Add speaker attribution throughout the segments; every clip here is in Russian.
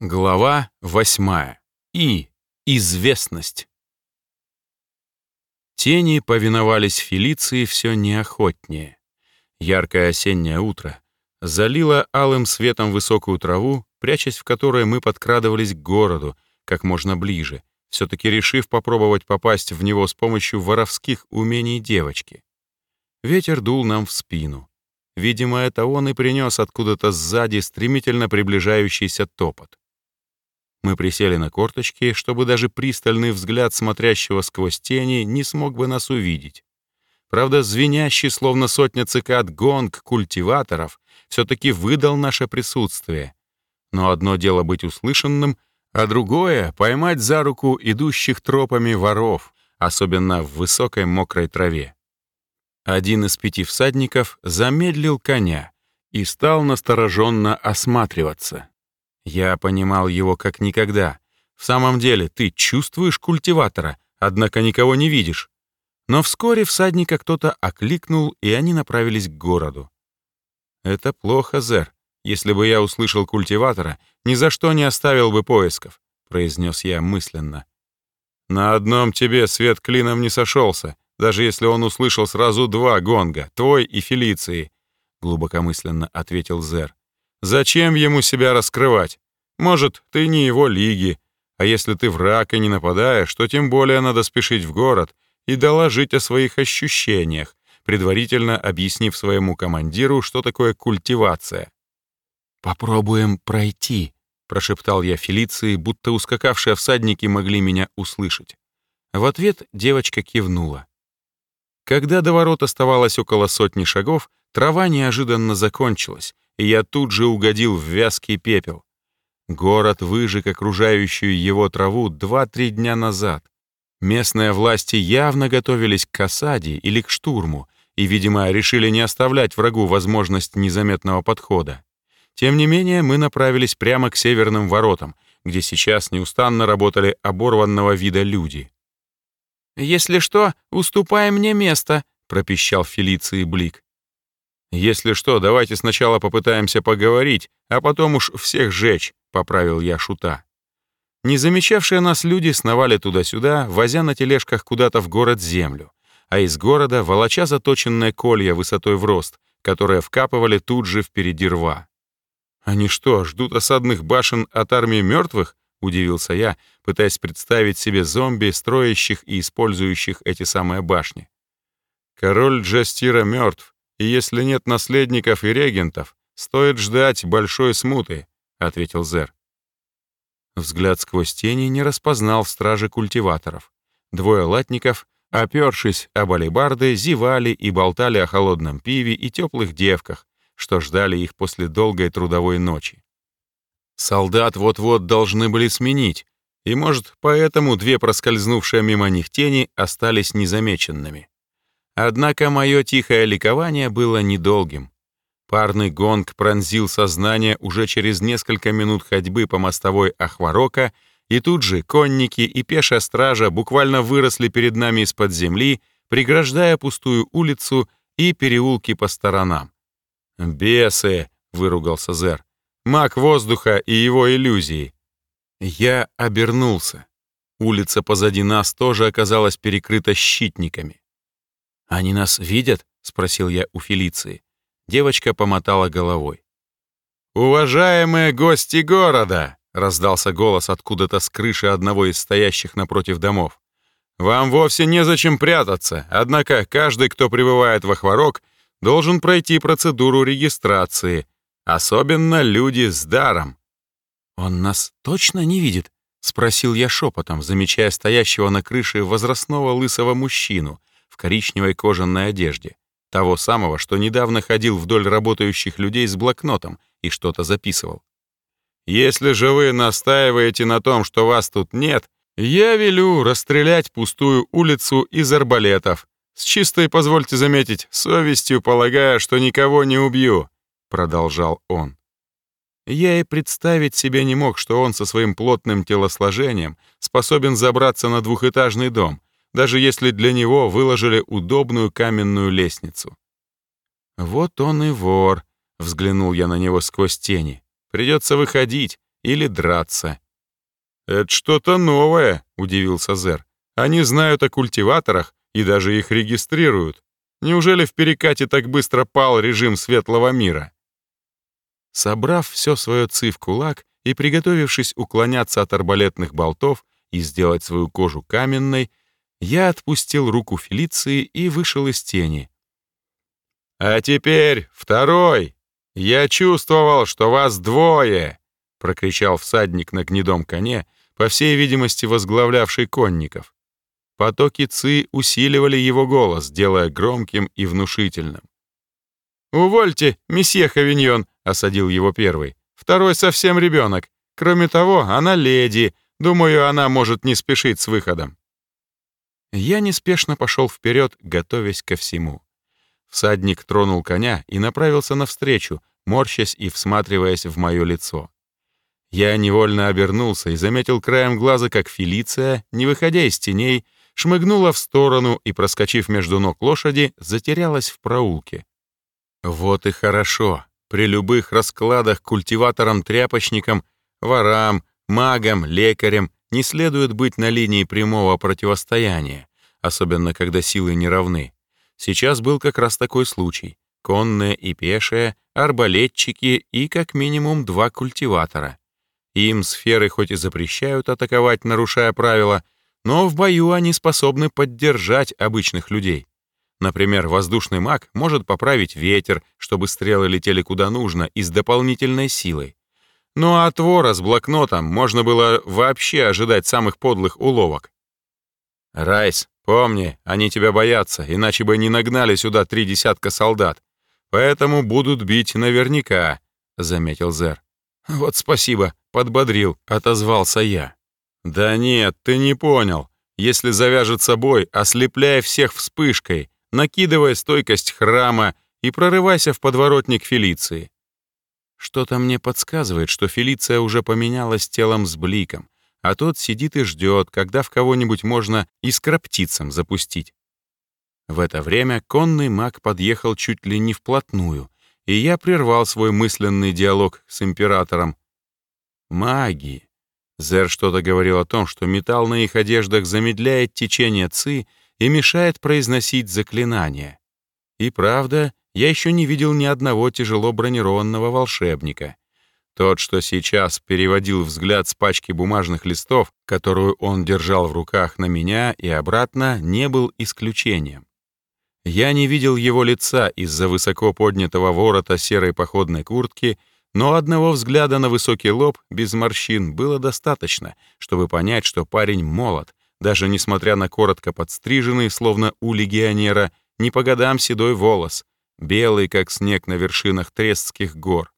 Speaker 1: Глава восьмая. И. Известность. Тени повиновались Фелиции все неохотнее. Яркое осеннее утро залило алым светом высокую траву, прячась в которой мы подкрадывались к городу как можно ближе, все-таки решив попробовать попасть в него с помощью воровских умений девочки. Ветер дул нам в спину. Видимо, это он и принес откуда-то сзади стремительно приближающийся топот. Мы присели на корточки, чтобы даже пристальный взгляд смотрящего сквозь тени не смог бы нас увидеть. Правда, звенящий, словно сотня цикад, гонг культиваторов все-таки выдал наше присутствие. Но одно дело быть услышанным, а другое — поймать за руку идущих тропами воров, особенно в высокой мокрой траве. Один из пяти всадников замедлил коня и стал настороженно осматриваться. Я понимал его как никогда. В самом деле, ты чувствуешь культиватора, однако никого не видишь. Но вскоре всадника кто-то окликнул, и они направились к городу. Это плохо, Зер. Если бы я услышал культиватора, ни за что не оставил бы поисков, произнес я мысленно. На одном тебе свет клином не сошелся, даже если он услышал сразу два гонга, твой и Фелиции, глубокомысленно ответил Зер. Зачем ему себя раскрывать? Может, ты не его лиги, а если ты враг и не нападаешь, то тем более надо спешить в город и доложить о своих ощущениях, предварительно объяснив своему командиру, что такое культивация. «Попробуем пройти», — прошептал я Фелиции, будто ускакавшие всадники могли меня услышать. В ответ девочка кивнула. Когда до ворот оставалось около сотни шагов, трава неожиданно закончилась, и я тут же угодил в вязкий пепел. Город выжег окружающую его траву два-три дня назад. Местные власти явно готовились к осаде или к штурму и, видимо, решили не оставлять врагу возможность незаметного подхода. Тем не менее, мы направились прямо к северным воротам, где сейчас неустанно работали оборванного вида люди. «Если что, уступай мне место», — пропищал Фелиции Блик. «Если что, давайте сначала попытаемся поговорить, а потом уж всех жечь», — поправил я шута. Не замечавшие нас люди сновали туда-сюда, возя на тележках куда-то в город землю, а из города волоча заточенное колья высотой в рост, которые вкапывали тут же впереди рва. «Они что, ждут осадных башен от армии мертвых?» — удивился я, пытаясь представить себе зомби, строящих и использующих эти самые башни. «Король Джастира мертв, и если нет наследников и регентов, стоит ждать большой смуты», — ответил Зер. Взгляд сквозь тени не распознал в культиваторов. Двое латников, опершись об алебарды, зевали и болтали о холодном пиве и теплых девках, что ждали их после долгой трудовой ночи. Солдат вот-вот должны были сменить, и, может, поэтому две проскользнувшие мимо них тени остались незамеченными. Однако мое тихое ликование было недолгим. Парный гонг пронзил сознание уже через несколько минут ходьбы по мостовой Ахварока, и тут же конники и пешая стража буквально выросли перед нами из-под земли, преграждая пустую улицу и переулки по сторонам. «Бесы!» — выругался Зер. «Маг воздуха и его иллюзии!» Я обернулся. Улица позади нас тоже оказалась перекрыта щитниками. «Они нас видят?» — спросил я у Фелиции. Девочка помотала головой. «Уважаемые гости города!» — раздался голос откуда-то с крыши одного из стоящих напротив домов. «Вам вовсе незачем прятаться, однако каждый, кто прибывает в Ахварок, должен пройти процедуру регистрации, особенно люди с даром». «Он нас точно не видит?» — спросил я шепотом, замечая стоящего на крыше возрастного лысого мужчину — в коричневой кожаной одежде, того самого, что недавно ходил вдоль работающих людей с блокнотом и что-то записывал. «Если же вы настаиваете на том, что вас тут нет, я велю расстрелять пустую улицу из арбалетов, с чистой, позвольте заметить, совестью полагая, что никого не убью», — продолжал он. Я и представить себе не мог, что он со своим плотным телосложением способен забраться на двухэтажный дом, даже если для него выложили удобную каменную лестницу. «Вот он и вор», — взглянул я на него сквозь тени. «Придется выходить, или драться. «Это что-то новое», — удивился Зер. «Они знают о культиваторах и даже их регистрируют. Неужели в перекате так быстро пал режим светлого мира?» Собрав все свое ци в кулак и приготовившись уклоняться от арбалетных болтов и сделать свою кожу каменной, я отпустил руку Фелиции и вышел из тени. «А теперь второй! Я чувствовал, что вас двое!» — прокричал всадник на гнедом коне, по всей видимости, возглавлявший конников. Потоки ци усиливали его голос, делая громким и внушительным. «Увольте, месье Хавиньон», — осадил его первый. «Второй совсем ребенок. Кроме того, она леди. Думаю, она может не спешить с выходом». Я неспешно пошел вперед, готовясь ко всему. Всадник тронул коня и направился навстречу, морщась и всматриваясь в мое лицо. Я невольно обернулся и заметил краем глаза, как Фелиция, не выходя из теней, шмыгнула в сторону и, проскочив между ног лошади, затерялась в проулке. Вот и хорошо. При любых раскладах культиваторам-тряпочникам, ворам, магам, лекарям не следует быть на линии прямого противостояния, особенно когда силы не равны. Сейчас был как раз такой случай. Конные и пешие, арбалетчики и как минимум два культиватора. Им сферы хоть и запрещают атаковать, нарушая правила, но в бою они способны поддержать обычных людей. Например, воздушный маг может поправить ветер, чтобы стрелы летели куда нужно и с дополнительной силой. Ну а от вора с блокнотом можно было вообще ожидать самых подлых уловок. «Райс, помни, они тебя боятся, иначе бы не нагнали сюда три десятка солдат. Поэтому будут бить наверняка», — заметил Зер. «Вот спасибо, подбодрил», — отозвался я. «Да нет, ты не понял. Если завяжется бой, ослепляй всех вспышкой, накидывай стойкость храма и прорывайся в подворотник Фелиции. Что-то мне подсказывает, что Фелиция уже поменялась телом с Бликом, а тот сидит и ждет, когда в кого-нибудь можно и скроптицам запустить. В это время конный маг подъехал чуть ли не вплотную, и я прервал свой мысленный диалог с императором. Маги. Зер что-то говорил о том, что металл на их одеждах замедляет течение ци и мешает произносить заклинания. И правда, я еще не видел ни одного тяжело бронированного волшебника. Тот, что сейчас переводил взгляд с пачки бумажных листов, которую он держал в руках на меня и обратно, не был исключением. Я не видел его лица из-за высоко поднятого ворота серой походной куртки, но одного взгляда на высокий лоб без морщин было достаточно, чтобы понять, что парень молод, даже несмотря на коротко подстриженный, словно у легионера, не по годам седой волос, белый, как снег на вершинах Трестских гор.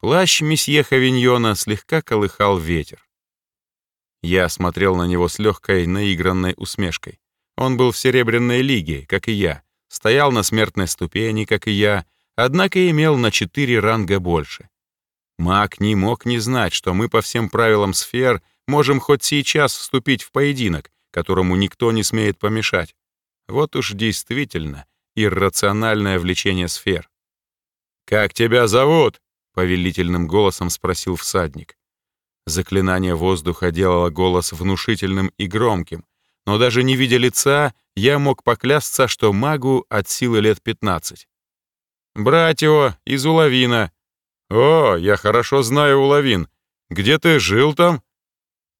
Speaker 1: Плащ месье Хавиньона слегка колыхал ветер. Я смотрел на него с легкой, наигранной усмешкой. Он был в Серебряной лиге, как и я, стоял на смертной ступени, как и я, однако имел на четыре ранга больше. Маг не мог не знать, что мы по всем правилам сфер можем хоть сейчас вступить в поединок, которому никто не смеет помешать. Вот уж действительно иррациональное влечение сфер. «Как тебя зовут?» — повелительным голосом спросил всадник. Заклинание воздуха делало голос внушительным и громким, но даже не видя лица, я мог поклясться, что магу от силы лет 15. «Братьево, из Улавина». «О, я хорошо знаю Улавин. Где ты жил там?»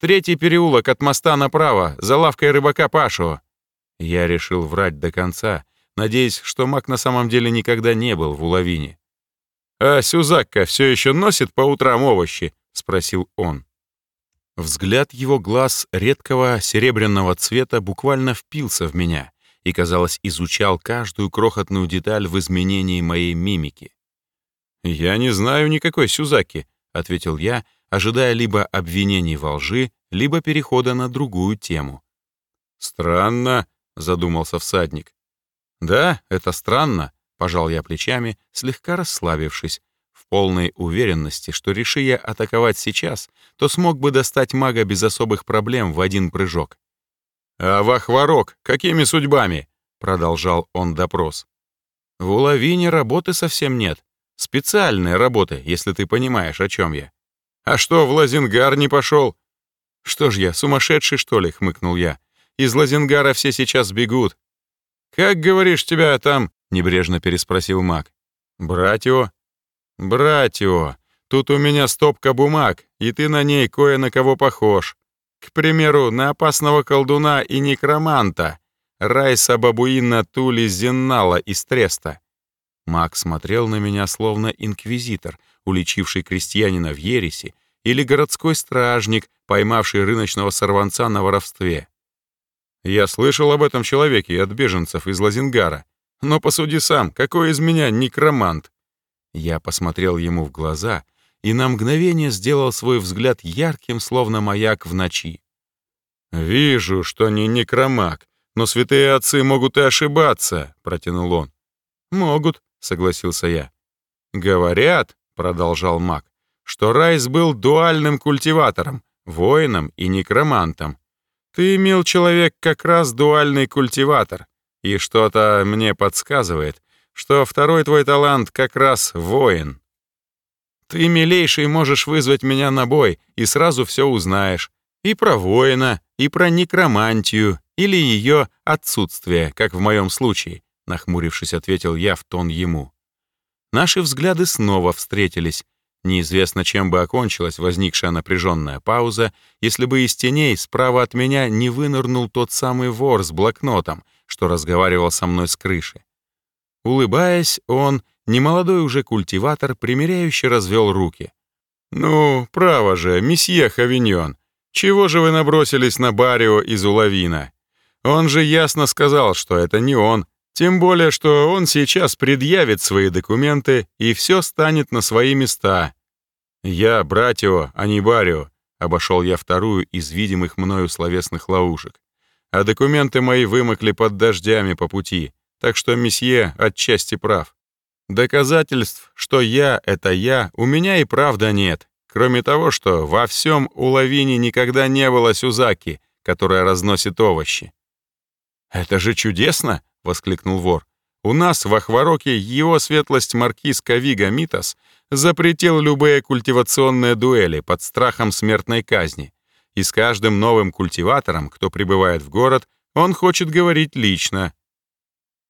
Speaker 1: «Третий переулок от моста направо, за лавкой рыбака Пашу». Я решил врать до конца, надеясь, что маг на самом деле никогда не был в Улавине. «А Сюзакка все еще носит по утрам овощи?» — спросил он. Взгляд его глаз редкого серебряного цвета буквально впился в меня и, казалось, изучал каждую крохотную деталь в изменении моей мимики. «Я не знаю никакой Сюзаки», — ответил я, ожидая либо обвинений во лжи, либо перехода на другую тему. «Странно», — задумался всадник. «Да, это странно», — пожал я плечами, слегка расслабившись, полной уверенности, что реши я атаковать сейчас, то смог бы достать мага без особых проблем в один прыжок. «А Вахварок, какими судьбами?» — продолжал он допрос. «В уловине работы совсем нет. Специальные работы, если ты понимаешь, о чем я. А что, в Лазингар не пошел? Что ж я, сумасшедший, что ли, хмыкнул я. Из Лазингара все сейчас бегут. Как, говоришь, тебя там? Небрежно переспросил маг. Братьо? Братьо, тут у меня стопка бумаг, и ты на ней кое на кого похож. К примеру, на опасного колдуна и некроманта. Райса Бабуина Тули Зеннала из Треста. Маг смотрел на меня словно инквизитор, уличивший крестьянина в ереси, или городской стражник, поймавший рыночного сорванца на воровстве. Я слышал об этом человеке от беженцев из Лазингара. Но посуди сам, какой из меня некромант? Я посмотрел ему в глаза и на мгновение сделал свой взгляд ярким, словно маяк в ночи. «Вижу, что не некромаг, но святые отцы могут и ошибаться», — протянул он. «Могут», — согласился я. «Говорят», — продолжал маг, «что Райс был дуальным культиватором, воином и некромантом. Ты, мил человек, как раз дуальный культиватор, и что-то мне подсказывает, что второй твой талант как раз воин. Ты, милейший, можешь вызвать меня на бой, и сразу все узнаешь. И про воина, и про некромантию, или ее отсутствие, как в моем случае, нахмурившись, ответил я в тон ему. Наши взгляды снова встретились. Неизвестно, чем бы окончилась возникшая напряженная пауза, если бы из теней справа от меня не вынырнул тот самый вор с блокнотом, что разговаривал со мной с крыши. Улыбаясь, он, немолодой уже культиватор, примиряюще развел руки. «Ну, право же, месье Хавиньон, чего же вы набросились на Барио из Улавина? Он же ясно сказал, что это не он, тем более, что он сейчас предъявит свои документы, и все станет на свои места. Я, братио, а не Барио, обошел я вторую из видимых мною словесных ловушек. А документы мои вымокли под дождями по пути, так что месье отчасти прав. Доказательств, что я — это я, у меня и правда нет. Кроме того, что во всем у Лавини никогда не было Сюзаки, которая разносит овощи. «Это же чудесно!» — воскликнул вор. «У нас в Ахвароке его светлость маркиз Кавига Митас запретил любые культивационные дуэли под страхом смертной казни. И с каждым новым культиватором, кто прибывает в город, он хочет говорить лично.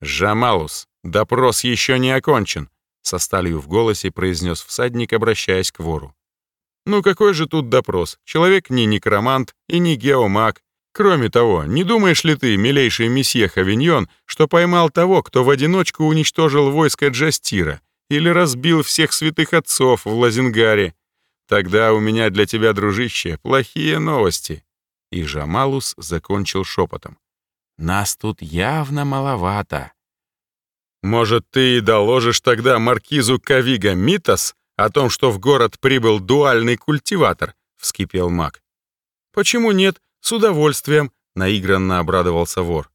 Speaker 1: «Жамалус, допрос еще не окончен», — со сталью в голосе произнес всадник, обращаясь к вору. Ну какой же тут допрос? Человек не некромант и не геомаг. Кроме того, не думаешь ли ты, милейший месье Хавиньон, что поймал того, кто в одиночку уничтожил войско Джастира или разбил всех святых отцов в Лазингаре? Тогда у меня для тебя, дружище, плохие новости. И Жамалус закончил шепотом. Нас тут явно маловато. Может, ты и доложишь тогда маркизу Кавига Митас «О том, что в город прибыл дуальный культиватор», — вскипел маг. «Почему нет? С удовольствием», — наигранно обрадовался вор.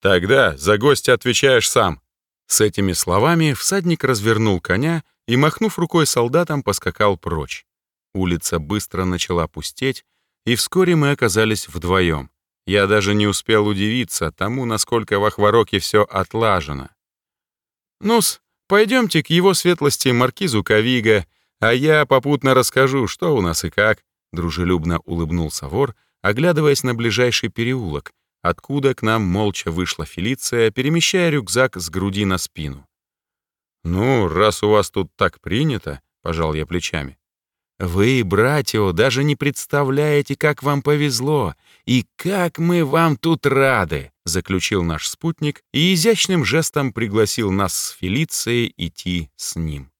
Speaker 1: «Тогда за гостя отвечаешь сам». С этими словами всадник развернул коня и, махнув рукой солдатам, поскакал прочь. Улица быстро начала пустеть, и вскоре мы оказались вдвоем. Я даже не успел удивиться тому, насколько в Ахвароке все отлажено. «Ну-с, Пойдемте к его светлости маркизу Кавига, а я попутно расскажу, что у нас и как», — дружелюбно улыбнулся вор, оглядываясь на ближайший переулок, откуда к нам молча вышла Фелиция, перемещая рюкзак с груди на спину. «Ну, раз у вас тут так принято», — пожал я плечами. «Вы, братья, даже не представляете, как вам повезло, и как мы вам тут рады!» заключил наш спутник и изящным жестом пригласил нас с Фелицией идти с ним.